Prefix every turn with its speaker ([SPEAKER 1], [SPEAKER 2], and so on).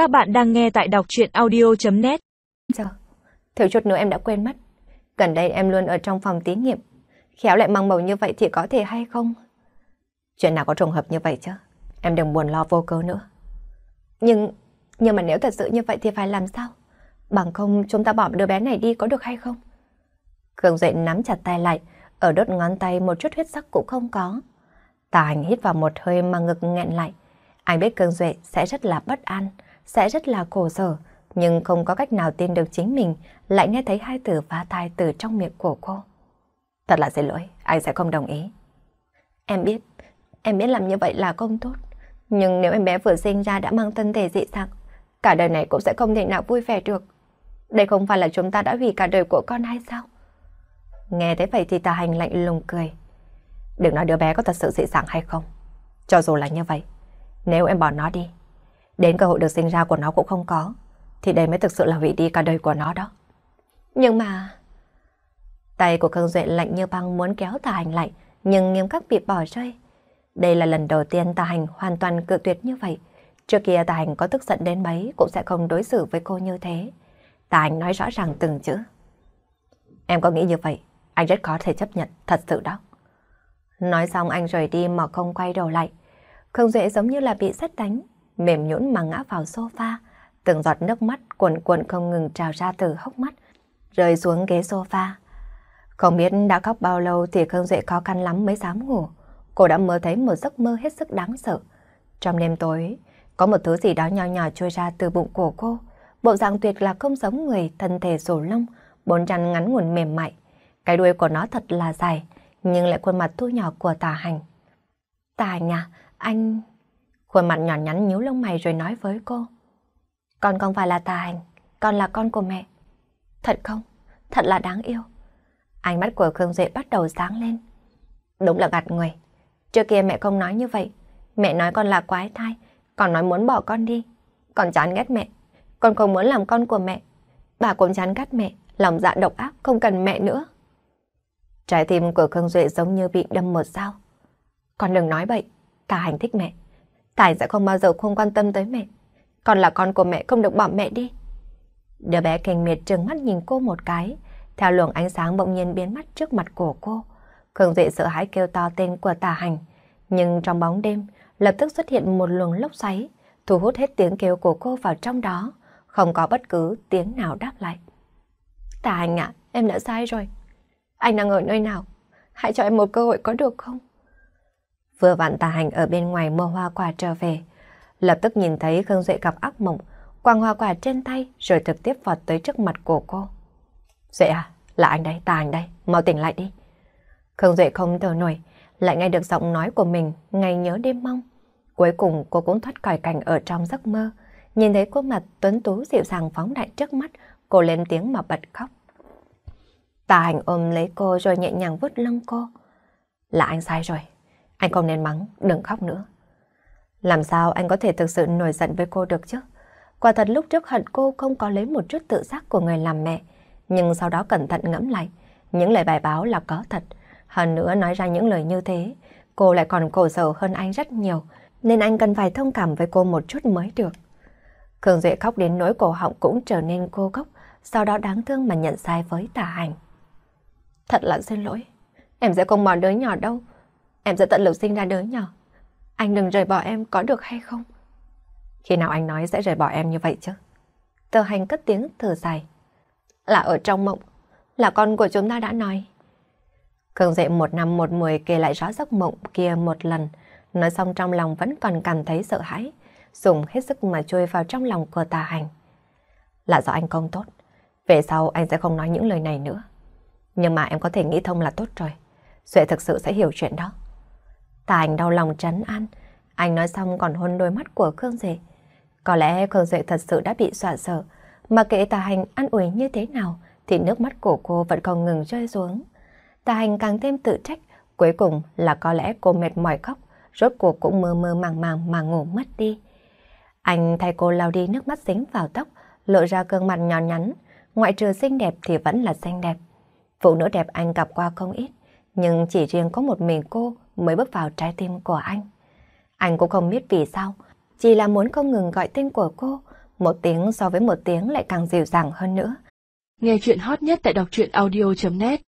[SPEAKER 1] Các bạn đang nghe tại đọc chuyện audio.net
[SPEAKER 2] Giờ, thiếu chút nữa em đã quên mất. Gần đây em luôn ở trong phòng thí nghiệm. Khéo lại mang bầu như vậy thì có thể hay không? Chuyện nào có trùng hợp như vậy chứ? Em đừng buồn lo vô cớ nữa. Nhưng, nhưng mà nếu thật sự như vậy thì phải làm sao? Bằng không chúng ta bỏ đứa bé này đi có được hay không? Khương Duệ nắm chặt tay lại, ở đốt ngón tay một chút huyết sắc cũng không có. Tà hành hít vào một hơi mà ngực nghẹn lại. Anh biết Khương Duệ sẽ rất là bất an, sẽ rất là khổ sở, nhưng không có cách nào tin được chính mình lại nghe thấy hai từ phá thai từ trong miệng của cô. Thật là xin lỗi, anh sẽ không đồng ý. Em biết, em biết làm như vậy là không tốt. Nhưng nếu em bé vừa sinh ra đã mang thân thể dị dạng, cả đời này cũng sẽ không thể nào vui vẻ được. Đây không phải là chúng ta đã hủy cả đời của con hay sao? Nghe thấy vậy thì tà hành lạnh lùng cười. Đừng nói đứa bé có thật sự dị dạng hay không. Cho dù là như vậy, nếu em bỏ nó đi, đến cơ hội được sinh ra của nó cũng không có, thì đây mới thực sự là hủy đi cả đời của nó đó. Nhưng mà... Tay của Khương Duệ lạnh như băng muốn kéo tà hành lại, nhưng nghiêm khắc bị bỏ rơi. Đây là lần đầu tiên tà hành hoàn toàn cự tuyệt như vậy. Trước kia tà hành có tức giận đến mấy cũng sẽ không đối xử với cô như thế. Tà hành nói rõ ràng từng chữ. Em có nghĩ như vậy, anh rất khó thể chấp nhận, thật sự đó. Nói xong anh rời đi mà không quay đầu lại. Khương Duệ giống như là bị xét đánh, mềm nhũn mà ngã vào sofa. Từng giọt nước mắt cuộn cuộn không ngừng trào ra từ hốc mắt, rơi xuống ghế sofa. Không biết đã khóc bao lâu thì Khương Duệ khó khăn lắm mới dám ngủ. Cô đã mơ thấy một giấc mơ hết sức đáng sợ. Trong đêm tối, có một thứ gì đó nhỏ nhỏ trôi ra từ bụng của cô. Bộ dạng tuyệt là không giống người, thân thể rổ lông, bốn chân ngắn nguồn mềm mại. Cái đuôi của nó thật là dài, nhưng lại khuôn mặt thu nhỏ của tà hành. Tà hành à, anh... Khuôn mặt nhỏ nhắn nhíu lông mày rồi nói với cô. Con không phải là tà hành, con là con của mẹ. Thật không? Thật là đáng yêu. Ánh mắt của Khương Duệ bắt đầu sáng lên. Đúng là gạt người. Trước kia mẹ không nói như vậy. Mẹ nói con là quái thai, còn nói muốn bỏ con đi. Con chán ghét mẹ. Con không muốn làm con của mẹ. Bà cũng chán ghét mẹ, lòng dạ độc ác, không cần mẹ nữa. Trái tim của Khương Duệ giống như bị đâm một dao. Con đừng nói bậy, cả hành thích mẹ. Tài sẽ không bao giờ không quan tâm tới mẹ. Con là con của mẹ không được bỏ mẹ đi. Đứa bé kinh miệt trừng mắt nhìn cô một cái, theo luồng ánh sáng bỗng nhiên biến mất trước mặt của cô. Khương Duệ sợ hãi kêu to tên của tà hành. Nhưng trong bóng đêm, lập tức xuất hiện một luồng lốc xoáy, thu hút hết tiếng kêu của cô vào trong đó, không có bất cứ tiếng nào đáp lại. Tà hành ạ, em đã sai rồi. Anh đang ở nơi nào? Hãy cho em một cơ hội có được không? Vừa vặn tà hành ở bên ngoài mua hoa quả trở về. Lập tức nhìn thấy Khương Duệ gặp ác mộng, quăng hoa quả trên tay rồi trực tiếp vọt tới trước mặt của cô. Duệ à, là anh đây, tà anh đây, mau tỉnh lại đi. Khương Duệ không thở nổi, lại nghe được giọng nói của mình, ngày nhớ đêm mong. Cuối cùng cô cũng thoát khỏi cảnh ở trong giấc mơ, nhìn thấy khuôn mặt tuấn tú dịu dàng phóng đại trước mắt, cô lên tiếng mà bật khóc. Tà hành ôm lấy cô rồi nhẹ nhàng vứt lưng cô. Là anh sai rồi, anh không nên mắng, đừng khóc nữa. Làm sao anh có thể thực sự nổi giận với cô được chứ? Quả thật lúc trước hận cô không có lấy một chút tự giác của người làm mẹ, nhưng sau đó cẩn thận ngẫm lại, những lời bài báo là có thật. Hơn nữa nói ra những lời như thế, cô lại còn cổ sở hơn anh rất nhiều, nên anh cần phải thông cảm với cô một chút mới được. Khương Duệ khóc đến nỗi cổ họng cũng trở nên cô gốc, sau đó đáng thương mà nhận sai với tà hành. Thật là xin lỗi, em sẽ không bỏ đứa nhỏ đâu, em sẽ tận lực sinh ra đứa nhỏ. Anh đừng rời bỏ em có được hay không? Khi nào anh nói sẽ rời bỏ em như vậy chứ? Tờ hành cất tiếng thở dài. Là ở trong mộng, là con của chúng ta đã nói. Khương dậy một năm một mười kể lại rõ giấc mộng kia một lần, nói xong trong lòng vẫn còn cảm thấy sợ hãi, dùng hết sức mà chui vào trong lòng của tà hành. Là do anh không tốt, về sau anh sẽ không nói những lời này nữa. Nhưng mà em có thể nghĩ thông là tốt rồi, Duệ thực sự sẽ hiểu chuyện đó. Tà anh đau lòng trấn an, anh nói xong còn hôn đôi mắt của Khương Duệ. Có lẽ Khương Duệ thật sự đã bị dọa sợ, mà kệ tà hành ăn ủi như thế nào thì nước mắt của cô vẫn còn ngừng rơi xuống. Tà hành càng thêm tự trách, cuối cùng là có lẽ cô mệt mỏi khóc, rốt cuộc cũng mơ mơ màng màng mà ngủ mất đi. Anh thay cô lau đi nước mắt dính vào tóc, lộ ra gương mặt nhỏ nhắn, ngoại trừ xinh đẹp thì vẫn là xinh đẹp. Phụ nữ đẹp anh gặp qua không ít, nhưng chỉ riêng có một mình cô mới bước vào trái tim của anh. Anh cũng không biết vì sao, chỉ là muốn không ngừng gọi tên của cô, một tiếng so với một tiếng lại càng dịu dàng hơn nữa.
[SPEAKER 1] Nghe chuyện hot nhất tại đọc truyện audio.net